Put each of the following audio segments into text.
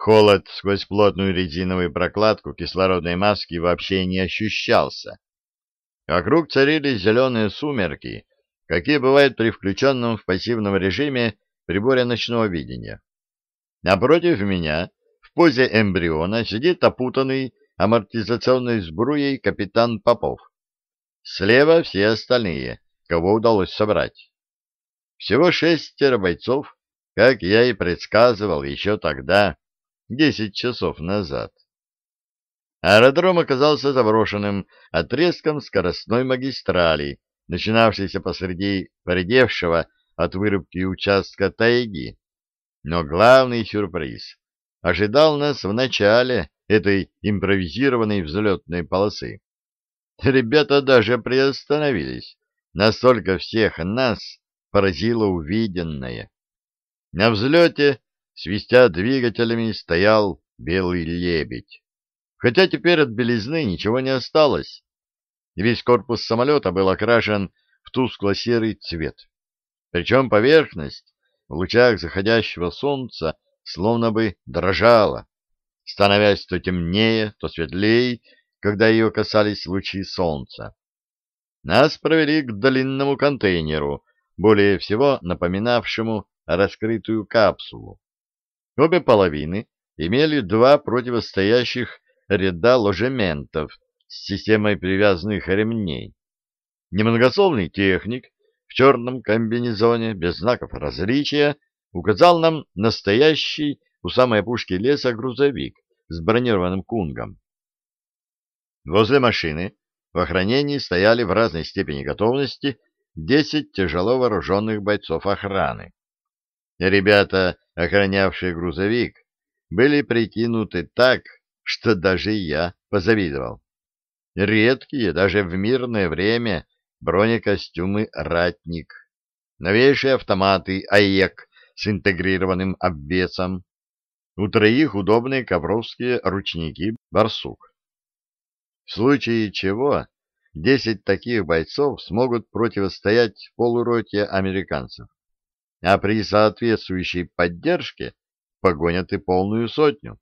Холод сквозь плотную резиновую прокладку кислородной маски вообще не ощущался. Вокруг царили зеленые сумерки, какие бывают при включенном в пассивном режиме приборе ночного видения. Напротив меня, в позе эмбриона, сидит опутанный амортизационной сбруей капитан Попов. Слева все остальные, кого удалось собрать. Всего шестеро бойцов, как я и предсказывал еще тогда, десять часов назад. Аэродром оказался заброшенным отрезком скоростной магистрали, начинавшейся посреди поредевшего от вырубки участка тайги. Но главный сюрприз ожидал нас в начале этой импровизированной взлетной полосы. Ребята даже приостановились, настолько всех нас поразило увиденное. На взлете, свистя двигателями, стоял белый лебедь. Хотя теперь от белизны ничего не осталось. Весь корпус самолета был окрашен в тускло-серый цвет. Причем поверхность в лучах заходящего солнца словно бы дрожала, становясь то темнее, то светлее, когда ее касались лучи солнца. Нас провели к длинному контейнеру, более всего напоминавшему раскрытую капсулу. Обе половины имели два противостоящих ряда ложементов с системой привязанных ремней. Немногословный техник в черном комбинезоне без знаков различия указал нам настоящий у самой опушки леса грузовик с бронированным кунгом. Возле машины в охранении стояли в разной степени готовности десять тяжело вооруженных бойцов охраны. Ребята, охранявшие грузовик, были прикинуты так, что даже я позавидовал. Редкие, даже в мирное время, бронекостюмы «Ратник», новейшие автоматы «АЕК» с интегрированным обвесом, у троих удобные ковровские ручники «Барсук». В случае чего десять таких бойцов смогут противостоять полуроте американцев, а при соответствующей поддержке погонят и полную сотню.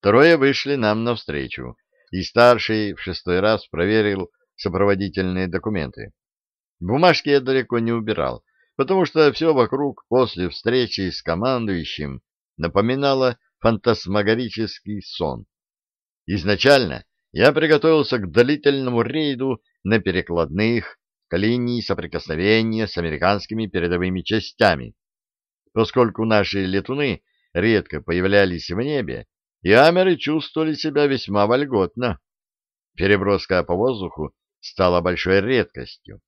Трое вышли нам навстречу, и старший в шестой раз проверил сопроводительные документы. Бумажки я далеко не убирал, потому что все вокруг после встречи с командующим напоминало фантасмагорический сон. Изначально я приготовился к длительному рейду на перекладных к линии соприкосновения с американскими передовыми частями, поскольку наши летуны редко появлялись в небе, и амеры чувствовали себя весьма вольготно. Переброска по воздуху стала большой редкостью.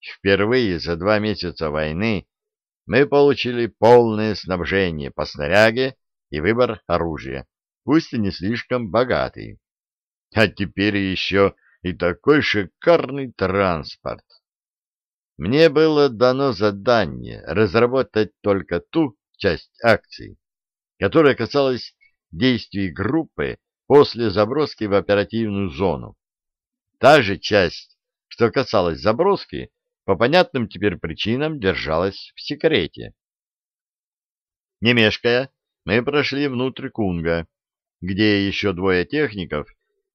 Впервые за два месяца войны мы получили полное снабжение по снаряге и выбор оружия, пусть и не слишком богатый. А теперь еще и такой шикарный транспорт. Мне было дано задание разработать только ту часть акций, которая касалась действий группы после заброски в оперативную зону. Та же часть, что касалась заброски, по понятным теперь причинам держалась в секрете. Не мешкая, мы прошли внутрь Кунга, где еще двое техников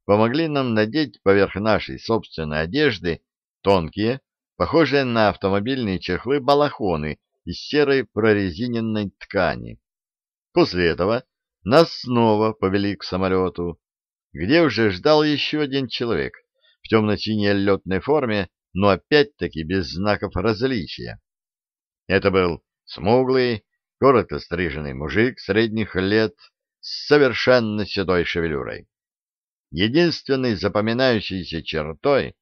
помогли нам надеть поверх нашей собственной одежды тонкие, похожие на автомобильные чехлы балахоны из серой прорезиненной ткани. После этого нас снова повели к самолету, где уже ждал еще один человек в темно-синей летной форме, но опять-таки без знаков различия. Это был смуглый, коротко стриженный мужик средних лет с совершенно седой шевелюрой. Единственной запоминающейся чертой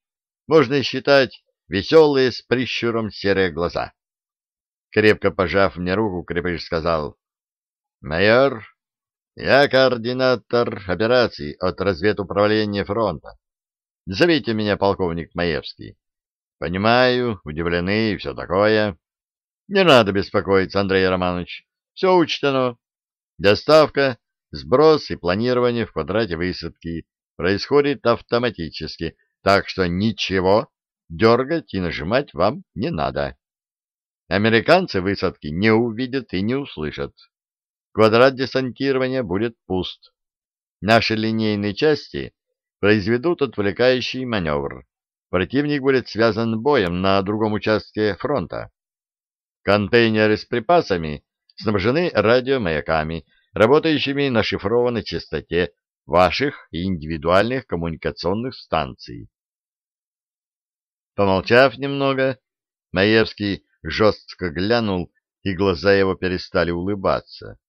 можно считать веселые с прищуром серые глаза. Крепко пожав мне руку, крепыш сказал, «Майор, я координатор операций от разведуправления фронта. Зовите меня полковник Маевский. Понимаю, удивлены и все такое. Не надо беспокоиться, Андрей Романович. Все учтено. Доставка, сброс и планирование в квадрате высадки происходит автоматически, так что ничего дергать и нажимать вам не надо. Американцы высадки не увидят и не услышат. квадрат десантирования будет пуст. Наши линейные части произведут отвлекающий маневр. Противник будет связан боем на другом участке фронта. Контейнеры с припасами снабжены радиомаяками, работающими на шифрованной частоте ваших индивидуальных коммуникационных станций. Помолчав немного, Маевский жестко глянул, и глаза его перестали улыбаться.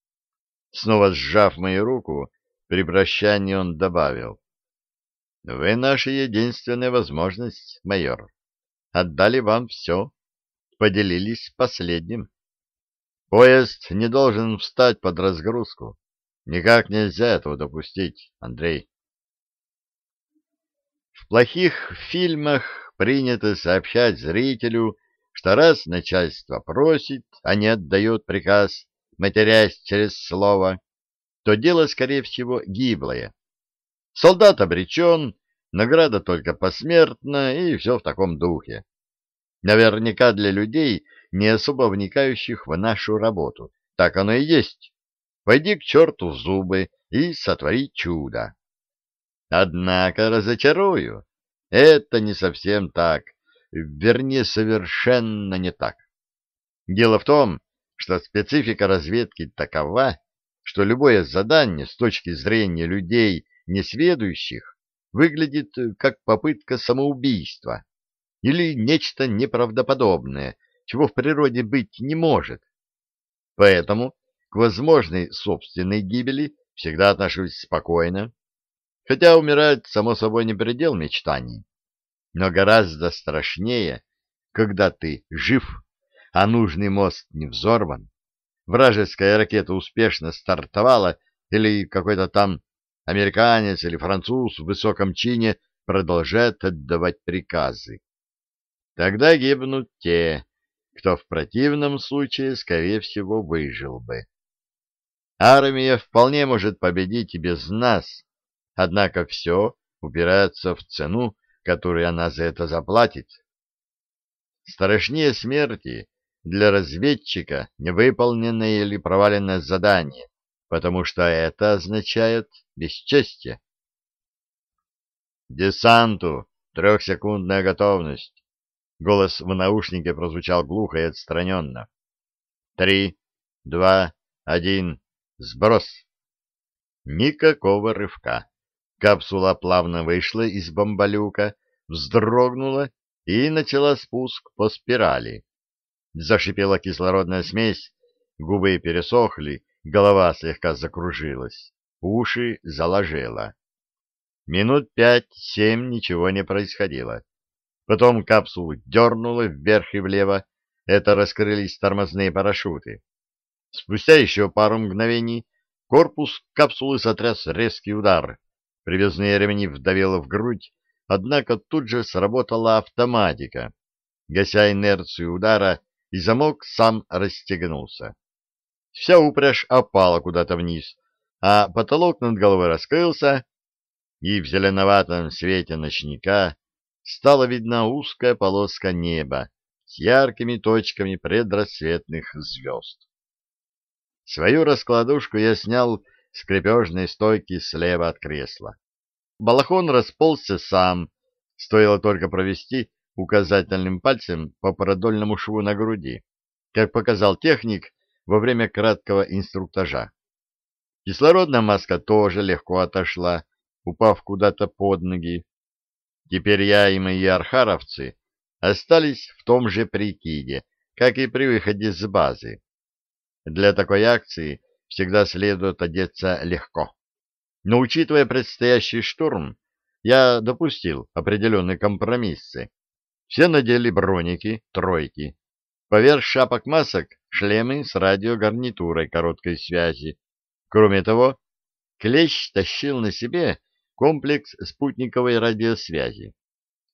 Снова сжав мою руку, при прощании он добавил. — Вы наша единственная возможность, майор. Отдали вам все, поделились последним. Поезд не должен встать под разгрузку. Никак нельзя этого допустить, Андрей. В плохих фильмах принято сообщать зрителю, что раз начальство просит, а не отдает приказ, матерясь через слово, то дело, скорее всего, гиблое. Солдат обречен, награда только посмертна, и все в таком духе. Наверняка для людей, не особо вникающих в нашу работу. Так оно и есть. Пойди к черту в зубы и сотвори чудо. Однако разочарую. Это не совсем так. Вернее, совершенно не так. Дело в том, что специфика разведки такова, что любое задание с точки зрения людей несведущих выглядит как попытка самоубийства или нечто неправдоподобное, чего в природе быть не может. Поэтому к возможной собственной гибели всегда отношусь спокойно, хотя умирать, само собой, не предел мечтаний. Но гораздо страшнее, когда ты жив, а нужный мост не взорван, вражеская ракета успешно стартовала, или какой-то там американец или француз в высоком чине продолжает отдавать приказы. Тогда гибнут те, кто в противном случае, скорее всего, выжил бы. Армия вполне может победить и без нас, однако все упирается в цену, которую она за это заплатит. Страшнее смерти для разведчика невыполненное или проваленное задание, потому что это означает бесчестие. Десанту трехсекундная готовность. Голос в наушнике прозвучал глухо и отстраненно. Три, два, один, сброс. Никакого рывка. Капсула плавно вышла из бомбалюка, вздрогнула и начала спуск по спирали. Зашипела кислородная смесь, губы пересохли, голова слегка закружилась, уши заложила. Минут пять-семь ничего не происходило. Потом капсулу дернуло вверх и влево, это раскрылись тормозные парашюты. Спустя еще пару мгновений корпус капсулы сотряс резкий удар. Привязные ремни вдавило в грудь, однако тут же сработала автоматика, гася инерцию удара и замок сам расстегнулся. Вся упряжь опала куда-то вниз, а потолок над головой раскрылся, и в зеленоватом свете ночника стала видна узкая полоска неба с яркими точками предрассветных звезд. Свою раскладушку я снял с крепежной стойки слева от кресла. Балахон расползся сам, стоило только провести указательным пальцем по продольному шву на груди, как показал техник во время краткого инструктажа. Кислородная маска тоже легко отошла, упав куда-то под ноги. Теперь я и мои архаровцы остались в том же прикиде, как и при выходе с базы. Для такой акции всегда следует одеться легко. Но учитывая предстоящий штурм, я допустил определенные компромиссы. Все надели броники, тройки. Поверх шапок масок шлемы с радиогарнитурой короткой связи. Кроме того, Клещ тащил на себе комплекс спутниковой радиосвязи.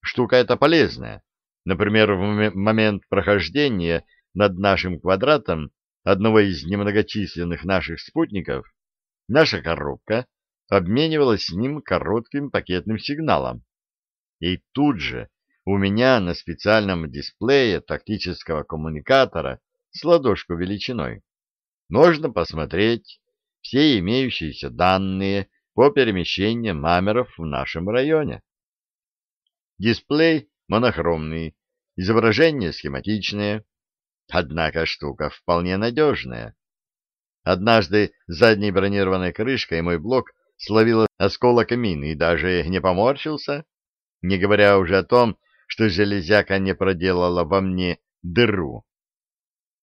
Штука эта полезная. Например, в момент прохождения над нашим квадратом одного из немногочисленных наших спутников наша коробка обменивалась с ним коротким пакетным сигналом. И тут же у меня на специальном дисплее тактического коммуникатора с ладошку величиной можно посмотреть все имеющиеся данные по перемещению мамеров в нашем районе. Дисплей монохромный, изображение схематичное, однако штука вполне надежная. Однажды задней бронированной крышкой мой блок словил осколок мины и даже не поморщился, не говоря уже о том, что железяка не проделала во мне дыру